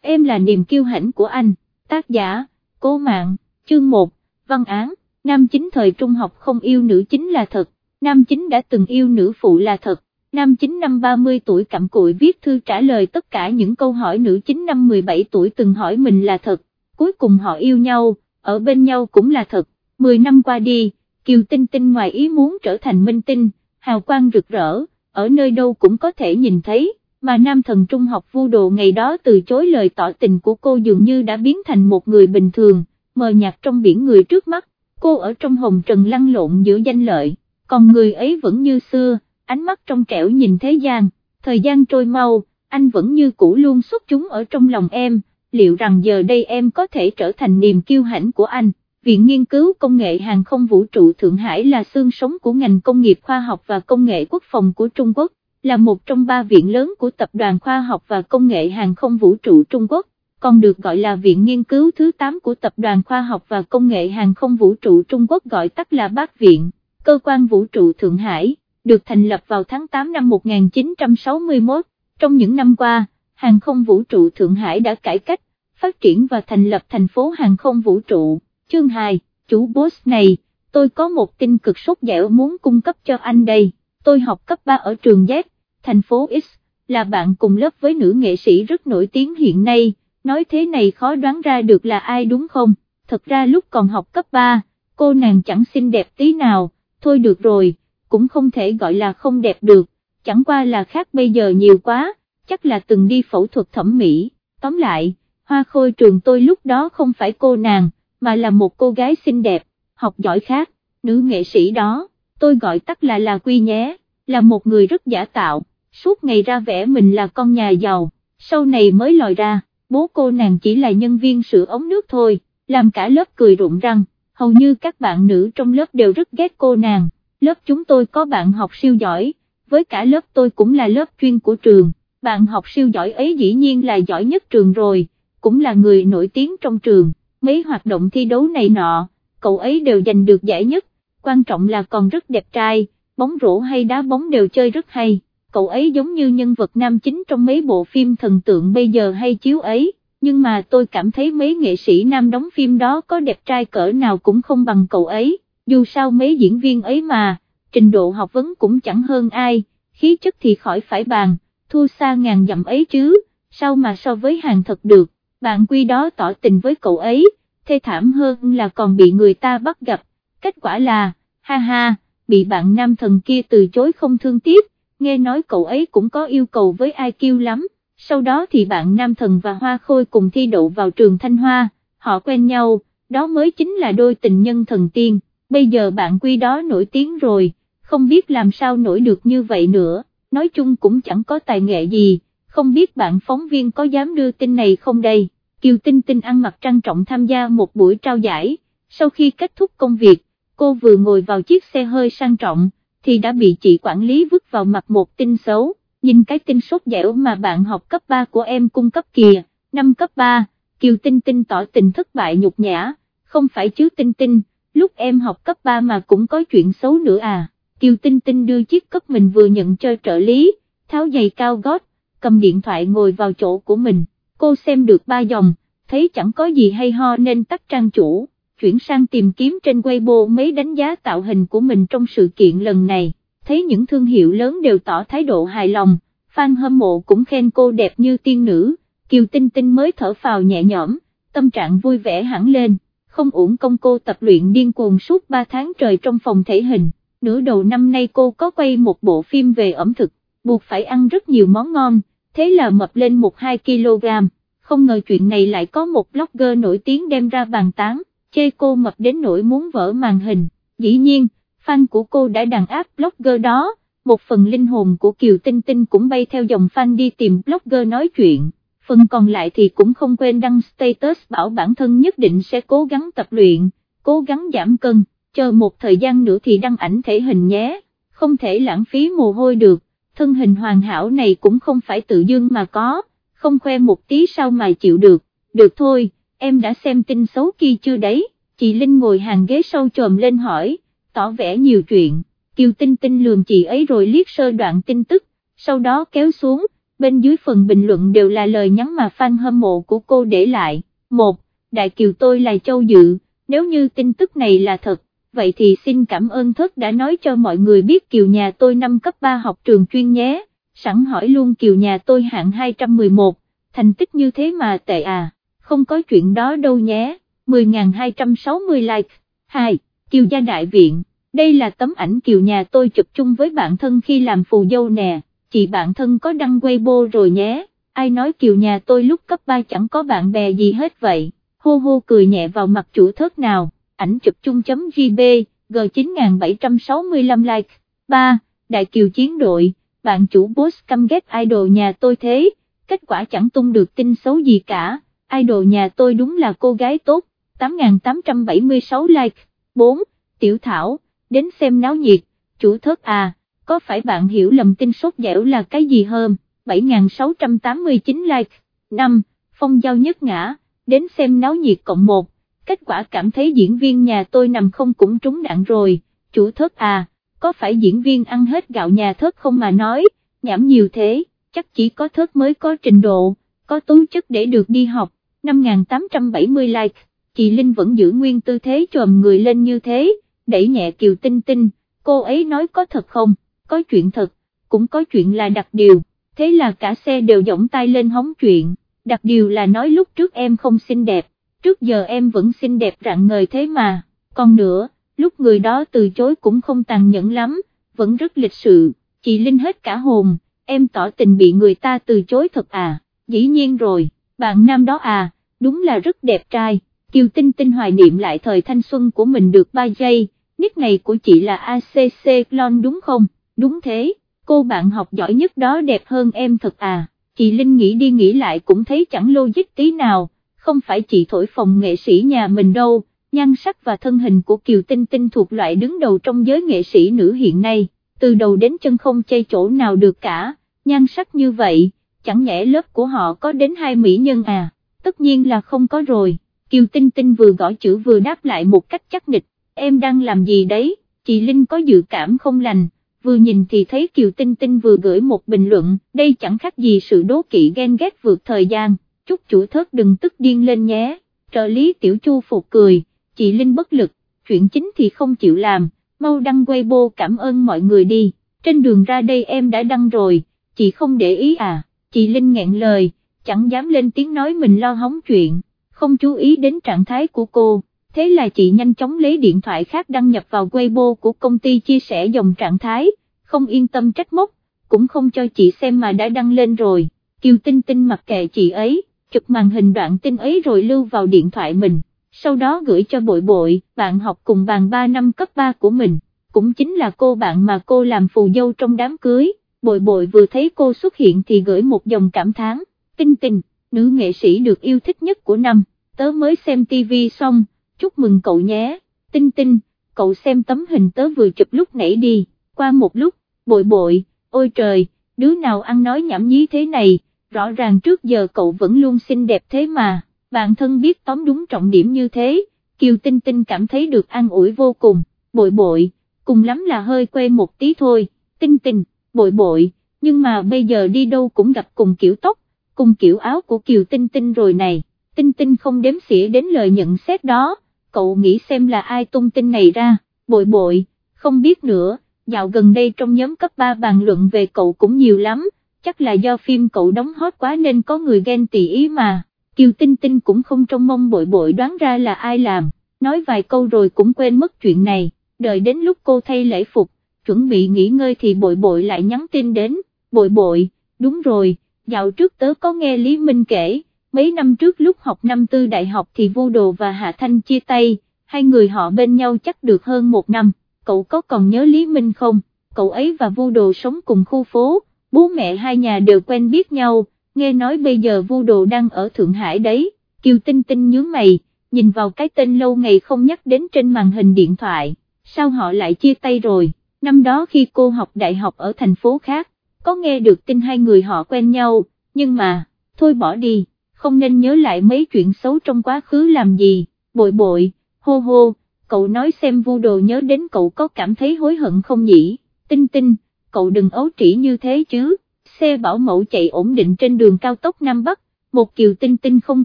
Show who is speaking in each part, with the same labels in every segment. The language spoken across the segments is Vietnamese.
Speaker 1: em là niềm kiêu hãnh của anh, tác giả, cố mạng, chương 1, văn án, nam chính thời trung học không yêu nữ chính là thật, nam chính đã từng yêu nữ phụ là thật, nam chính năm 30 tuổi cặm cụi viết thư trả lời tất cả những câu hỏi nữ chính năm 17 tuổi từng hỏi mình là thật, cuối cùng họ yêu nhau, ở bên nhau cũng là thật, 10 năm qua đi, Kiều Tinh Tinh ngoài ý muốn trở thành minh tinh, hào quang rực rỡ, ở nơi đâu cũng có thể nhìn thấy, mà nam thần trung học vu đồ ngày đó từ chối lời tỏ tình của cô dường như đã biến thành một người bình thường, mờ nhạt trong biển người trước mắt, cô ở trong hồng trần lăn lộn giữa danh lợi, còn người ấy vẫn như xưa, ánh mắt trong trẻo nhìn thế gian, thời gian trôi mau, anh vẫn như cũ luôn xuất chúng ở trong lòng em, liệu rằng giờ đây em có thể trở thành niềm kiêu hãnh của anh. Viện Nghiên cứu Công nghệ Hàng không Vũ trụ Thượng Hải là xương sống của ngành công nghiệp khoa học và công nghệ quốc phòng của Trung Quốc, là một trong ba viện lớn của Tập đoàn Khoa học và Công nghệ Hàng không Vũ trụ Trung Quốc, còn được gọi là Viện Nghiên cứu thứ 8 của Tập đoàn Khoa học và Công nghệ Hàng không Vũ trụ Trung Quốc gọi tắt là Bác Viện, cơ quan vũ trụ Thượng Hải, được thành lập vào tháng 8 năm 1961, trong những năm qua, Hàng không Vũ trụ Thượng Hải đã cải cách, phát triển và thành lập thành phố Hàng không Vũ trụ. Chương 2, chủ boss này, tôi có một tin cực sốt dẻo muốn cung cấp cho anh đây, tôi học cấp 3 ở trường Z, thành phố X, là bạn cùng lớp với nữ nghệ sĩ rất nổi tiếng hiện nay, nói thế này khó đoán ra được là ai đúng không, thật ra lúc còn học cấp 3, cô nàng chẳng xinh đẹp tí nào, thôi được rồi, cũng không thể gọi là không đẹp được, chẳng qua là khác bây giờ nhiều quá, chắc là từng đi phẫu thuật thẩm mỹ, tóm lại, hoa khôi trường tôi lúc đó không phải cô nàng mà là một cô gái xinh đẹp, học giỏi khác, nữ nghệ sĩ đó, tôi gọi tắt là là Quy nhé, là một người rất giả tạo, suốt ngày ra vẻ mình là con nhà giàu, sau này mới lòi ra, bố cô nàng chỉ là nhân viên sửa ống nước thôi, làm cả lớp cười rụng răng, hầu như các bạn nữ trong lớp đều rất ghét cô nàng, lớp chúng tôi có bạn học siêu giỏi, với cả lớp tôi cũng là lớp chuyên của trường, bạn học siêu giỏi ấy dĩ nhiên là giỏi nhất trường rồi, cũng là người nổi tiếng trong trường mấy hoạt động thi đấu này nọ, cậu ấy đều giành được giải nhất, quan trọng là còn rất đẹp trai, bóng rổ hay đá bóng đều chơi rất hay, cậu ấy giống như nhân vật nam chính trong mấy bộ phim thần tượng bây giờ hay chiếu ấy, nhưng mà tôi cảm thấy mấy nghệ sĩ nam đóng phim đó có đẹp trai cỡ nào cũng không bằng cậu ấy, dù sao mấy diễn viên ấy mà, trình độ học vấn cũng chẳng hơn ai, khí chất thì khỏi phải bàn, thua xa ngàn dặm ấy chứ, sao mà so với hàng thật được. Bạn quy đó tỏ tình với cậu ấy, thê thảm hơn là còn bị người ta bắt gặp, kết quả là, ha ha, bị bạn nam thần kia từ chối không thương tiếc, nghe nói cậu ấy cũng có yêu cầu với ai kêu lắm, sau đó thì bạn nam thần và hoa khôi cùng thi đậu vào trường Thanh Hoa, họ quen nhau, đó mới chính là đôi tình nhân thần tiên, bây giờ bạn quy đó nổi tiếng rồi, không biết làm sao nổi được như vậy nữa, nói chung cũng chẳng có tài nghệ gì không biết bạn phóng viên có dám đưa tin này không đây, Kiều Tinh Tinh ăn mặc trang trọng tham gia một buổi trao giải, sau khi kết thúc công việc, cô vừa ngồi vào chiếc xe hơi sang trọng, thì đã bị chị quản lý vứt vào mặt một tin xấu, nhìn cái tin sốt dẻo mà bạn học cấp 3 của em cung cấp kìa, năm cấp 3, Kiều Tinh Tinh tỏ tình thất bại nhục nhã, không phải chứ Tinh Tinh, lúc em học cấp 3 mà cũng có chuyện xấu nữa à, Kiều Tinh Tinh đưa chiếc cấp mình vừa nhận cho trợ lý, tháo giày cao gót, cầm điện thoại ngồi vào chỗ của mình, cô xem được ba dòng, thấy chẳng có gì hay ho nên tắt trang chủ, chuyển sang tìm kiếm trên Weibo mấy đánh giá tạo hình của mình trong sự kiện lần này, thấy những thương hiệu lớn đều tỏ thái độ hài lòng, fan hâm mộ cũng khen cô đẹp như tiên nữ, Kiều Tinh Tinh mới thở phào nhẹ nhõm, tâm trạng vui vẻ hẳn lên, không uổng công cô tập luyện điên cuồng suốt 3 tháng trời trong phòng thể hình, nửa đầu năm nay cô có quay một bộ phim về ẩm thực, buộc phải ăn rất nhiều món ngon, thế là mập lên 1-2 kg, không ngờ chuyện này lại có một blogger nổi tiếng đem ra bàn tán, chê cô mập đến nỗi muốn vỡ màn hình, dĩ nhiên, fan của cô đã đàn áp blogger đó, một phần linh hồn của Kiều Tinh Tinh cũng bay theo dòng fan đi tìm blogger nói chuyện, phần còn lại thì cũng không quên đăng status bảo bản thân nhất định sẽ cố gắng tập luyện, cố gắng giảm cân, chờ một thời gian nữa thì đăng ảnh thể hình nhé, không thể lãng phí mồ hôi được. Thân hình hoàn hảo này cũng không phải tự dưng mà có, không khoe một tí sao mà chịu được, được thôi, em đã xem tin xấu kia chưa đấy, chị Linh ngồi hàng ghế sau trồm lên hỏi, tỏ vẻ nhiều chuyện, Kiều Tinh Tinh lườm chị ấy rồi liếc sơ đoạn tin tức, sau đó kéo xuống, bên dưới phần bình luận đều là lời nhắn mà fan hâm mộ của cô để lại. Một, Đại Kiều tôi là Châu Dự, nếu như tin tức này là thật, vậy thì xin cảm ơn thất đã nói cho mọi người biết Kiều nhà tôi năm cấp 3 học trường chuyên nhé, sẵn hỏi luôn Kiều nhà tôi hạng 211, thành tích như thế mà tệ à, không có chuyện đó đâu nhé, 10.260 like. 2. Kiều gia đại viện, đây là tấm ảnh Kiều nhà tôi chụp chung với bạn thân khi làm phù dâu nè, chị bạn thân có đăng Weibo rồi nhé, ai nói Kiều nhà tôi lúc cấp 3 chẳng có bạn bè gì hết vậy, hô hô cười nhẹ vào mặt chủ thớt nào, ảnh chụp chung.gb, G9765 like. 3. Đại Kiều chiến đội, bạn chủ boss căm ghét idol nhà tôi thế, kết quả chẳng tung được tin xấu gì cả, idol nhà tôi đúng là cô gái tốt, 8.876 like. 4. Tiểu Thảo, đến xem náo nhiệt, chủ thớt à, có phải bạn hiểu lầm tin sốt dẻo là cái gì hơn, 7.689 like. 5. Phong giao nhất ngã, đến xem náo nhiệt cộng 1, kết quả cảm thấy diễn viên nhà tôi nằm không cũng trúng đạn rồi, chủ thớt à, có phải diễn viên ăn hết gạo nhà thớt không mà nói, nhảm nhiều thế, chắc chỉ có thớt mới có trình độ, có tố chất để được đi học, 5.870 like, chị Linh vẫn giữ nguyên tư thế trồm người lên như thế, đẩy nhẹ Kiều Tinh Tinh, cô ấy nói có thật không, có chuyện thật, cũng có chuyện là đặc điều, thế là cả xe đều giọng tay lên hóng chuyện, đặc điều là nói lúc trước em không xinh đẹp, trước giờ em vẫn xinh đẹp rạng ngời thế mà, còn nữa, lúc người đó từ chối cũng không tàn nhẫn lắm, vẫn rất lịch sự, chị Linh hết cả hồn, em tỏ tình bị người ta từ chối thật à, dĩ nhiên rồi, bạn nam đó à, đúng là rất đẹp trai, Kiều Tinh Tinh hoài niệm lại thời thanh xuân của mình được 3 giây, nick này của chị là ACC Clon đúng không, đúng thế, cô bạn học giỏi nhất đó đẹp hơn em thật à, chị Linh nghĩ đi nghĩ lại cũng thấy chẳng logic tí nào, không phải chị thổi phòng nghệ sĩ nhà mình đâu, nhan sắc và thân hình của Kiều Tinh Tinh thuộc loại đứng đầu trong giới nghệ sĩ nữ hiện nay, từ đầu đến chân không chê chỗ nào được cả, nhan sắc như vậy, chẳng nhẽ lớp của họ có đến hai mỹ nhân à, tất nhiên là không có rồi, Kiều Tinh Tinh vừa gõ chữ vừa đáp lại một cách chắc nịch, em đang làm gì đấy, chị Linh có dự cảm không lành, vừa nhìn thì thấy Kiều Tinh Tinh vừa gửi một bình luận, đây chẳng khác gì sự đố kỵ ghen ghét vượt thời gian, chúc chủ thớt đừng tức điên lên nhé, trợ lý tiểu chu phục cười, chị Linh bất lực, chuyện chính thì không chịu làm, mau đăng Weibo cảm ơn mọi người đi, trên đường ra đây em đã đăng rồi, chị không để ý à, chị Linh nghẹn lời, chẳng dám lên tiếng nói mình lo hóng chuyện, không chú ý đến trạng thái của cô, thế là chị nhanh chóng lấy điện thoại khác đăng nhập vào Weibo của công ty chia sẻ dòng trạng thái, không yên tâm trách móc, cũng không cho chị xem mà đã đăng lên rồi, Kiều Tinh Tinh mặc kệ chị ấy, chụp màn hình đoạn tin ấy rồi lưu vào điện thoại mình sau đó gửi cho bội bội, bạn học cùng bàn 3 năm cấp 3 của mình, cũng chính là cô bạn mà cô làm phù dâu trong đám cưới, bội bội vừa thấy cô xuất hiện thì gửi một dòng cảm thán, tinh tinh, nữ nghệ sĩ được yêu thích nhất của năm, tớ mới xem TV xong, chúc mừng cậu nhé, tinh tinh, cậu xem tấm hình tớ vừa chụp lúc nãy đi, qua một lúc, bội bội, ôi trời, đứa nào ăn nói nhảm nhí thế này, rõ ràng trước giờ cậu vẫn luôn xinh đẹp thế mà bạn thân biết tóm đúng trọng điểm như thế, Kiều Tinh Tinh cảm thấy được an ủi vô cùng, bội bội, cùng lắm là hơi quê một tí thôi, Tinh Tinh, bội bội, nhưng mà bây giờ đi đâu cũng gặp cùng kiểu tóc, cùng kiểu áo của Kiều Tinh Tinh rồi này, Tinh Tinh không đếm xỉa đến lời nhận xét đó, cậu nghĩ xem là ai tung tin này ra, bội bội, không biết nữa, dạo gần đây trong nhóm cấp 3 bàn luận về cậu cũng nhiều lắm, chắc là do phim cậu đóng hot quá nên có người ghen tị ý mà. Kiều Tinh Tinh cũng không trông mong bội bội đoán ra là ai làm, nói vài câu rồi cũng quên mất chuyện này, đợi đến lúc cô thay lễ phục, chuẩn bị nghỉ ngơi thì bội bội lại nhắn tin đến, bội bội, đúng rồi, dạo trước tớ có nghe Lý Minh kể, mấy năm trước lúc học năm tư đại học thì Vô Đồ và Hạ Thanh chia tay, hai người họ bên nhau chắc được hơn một năm, cậu có còn nhớ Lý Minh không, cậu ấy và Vô Đồ sống cùng khu phố, bố mẹ hai nhà đều quen biết nhau nghe nói bây giờ vu đồ đang ở Thượng Hải đấy, Kiều Tinh Tinh nhướng mày, nhìn vào cái tên lâu ngày không nhắc đến trên màn hình điện thoại, sao họ lại chia tay rồi, năm đó khi cô học đại học ở thành phố khác, có nghe được tin hai người họ quen nhau, nhưng mà, thôi bỏ đi, không nên nhớ lại mấy chuyện xấu trong quá khứ làm gì, bội bội, hô hô, cậu nói xem vu đồ nhớ đến cậu có cảm thấy hối hận không nhỉ, tinh tinh, cậu đừng ấu trĩ như thế chứ xe bảo mẫu chạy ổn định trên đường cao tốc Nam Bắc, một kiều tinh tinh không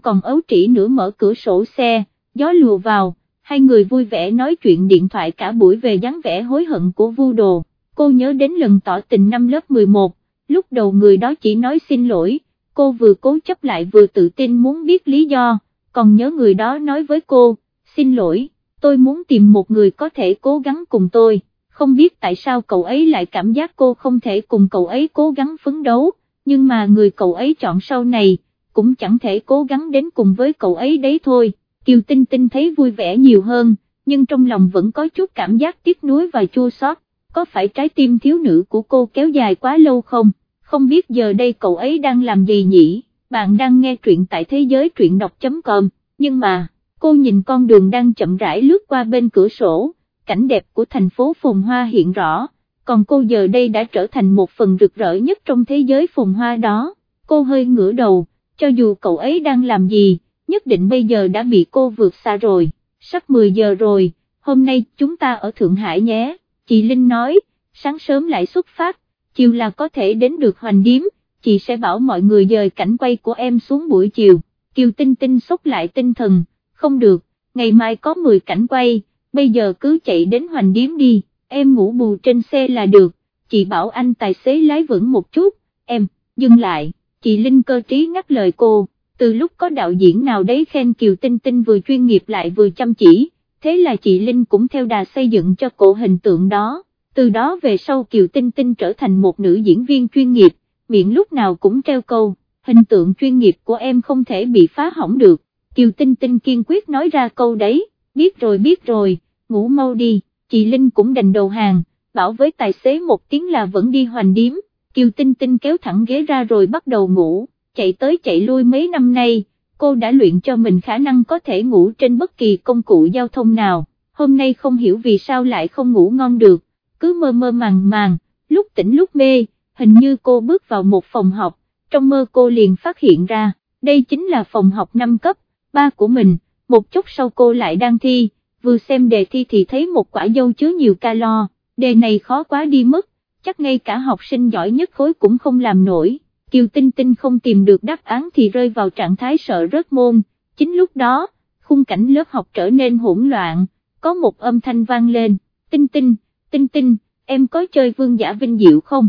Speaker 1: còn ấu trĩ nữa mở cửa sổ xe, gió lùa vào, hai người vui vẻ nói chuyện điện thoại cả buổi về dáng vẻ hối hận của vu đồ, cô nhớ đến lần tỏ tình năm lớp 11, lúc đầu người đó chỉ nói xin lỗi, cô vừa cố chấp lại vừa tự tin muốn biết lý do, còn nhớ người đó nói với cô, xin lỗi, tôi muốn tìm một người có thể cố gắng cùng tôi, không biết tại sao cậu ấy lại cảm giác cô không thể cùng cậu ấy cố gắng phấn đấu, nhưng mà người cậu ấy chọn sau này, cũng chẳng thể cố gắng đến cùng với cậu ấy đấy thôi, Kiều Tinh Tinh thấy vui vẻ nhiều hơn, nhưng trong lòng vẫn có chút cảm giác tiếc nuối và chua xót. có phải trái tim thiếu nữ của cô kéo dài quá lâu không, không biết giờ đây cậu ấy đang làm gì nhỉ, bạn đang nghe truyện tại thế giới truyện đọc.com, nhưng mà, cô nhìn con đường đang chậm rãi lướt qua bên cửa sổ, cảnh đẹp của thành phố phồn hoa hiện rõ, còn cô giờ đây đã trở thành một phần rực rỡ nhất trong thế giới phồn hoa đó, cô hơi ngửa đầu, cho dù cậu ấy đang làm gì, nhất định bây giờ đã bị cô vượt xa rồi, sắp 10 giờ rồi, hôm nay chúng ta ở Thượng Hải nhé, chị Linh nói, sáng sớm lại xuất phát, chiều là có thể đến được hoành điếm, chị sẽ bảo mọi người dời cảnh quay của em xuống buổi chiều, Kiều Tinh Tinh sốc lại tinh thần, không được, ngày mai có 10 cảnh quay, bây giờ cứ chạy đến hoành điếm đi, em ngủ bù trên xe là được, chị bảo anh tài xế lái vững một chút, em, dừng lại, chị Linh cơ trí ngắt lời cô, từ lúc có đạo diễn nào đấy khen Kiều Tinh Tinh vừa chuyên nghiệp lại vừa chăm chỉ, thế là chị Linh cũng theo đà xây dựng cho cổ hình tượng đó, từ đó về sau Kiều Tinh Tinh trở thành một nữ diễn viên chuyên nghiệp, miệng lúc nào cũng treo câu, hình tượng chuyên nghiệp của em không thể bị phá hỏng được, Kiều Tinh Tinh kiên quyết nói ra câu đấy, biết rồi biết rồi, ngủ mau đi, chị Linh cũng đành đầu hàng, bảo với tài xế một tiếng là vẫn đi hoành điếm, Kiều Tinh Tinh kéo thẳng ghế ra rồi bắt đầu ngủ, chạy tới chạy lui mấy năm nay, cô đã luyện cho mình khả năng có thể ngủ trên bất kỳ công cụ giao thông nào, hôm nay không hiểu vì sao lại không ngủ ngon được, cứ mơ mơ màng màng, lúc tỉnh lúc mê, hình như cô bước vào một phòng học, trong mơ cô liền phát hiện ra, đây chính là phòng học 5 cấp, ba của mình, một chút sau cô lại đang thi, vừa xem đề thi thì thấy một quả dâu chứa nhiều calo, đề này khó quá đi mất, chắc ngay cả học sinh giỏi nhất khối cũng không làm nổi. Kiều Tinh Tinh không tìm được đáp án thì rơi vào trạng thái sợ rớt môn, chính lúc đó, khung cảnh lớp học trở nên hỗn loạn, có một âm thanh vang lên, Tinh Tinh, Tinh Tinh, em có chơi vương giả vinh diệu không,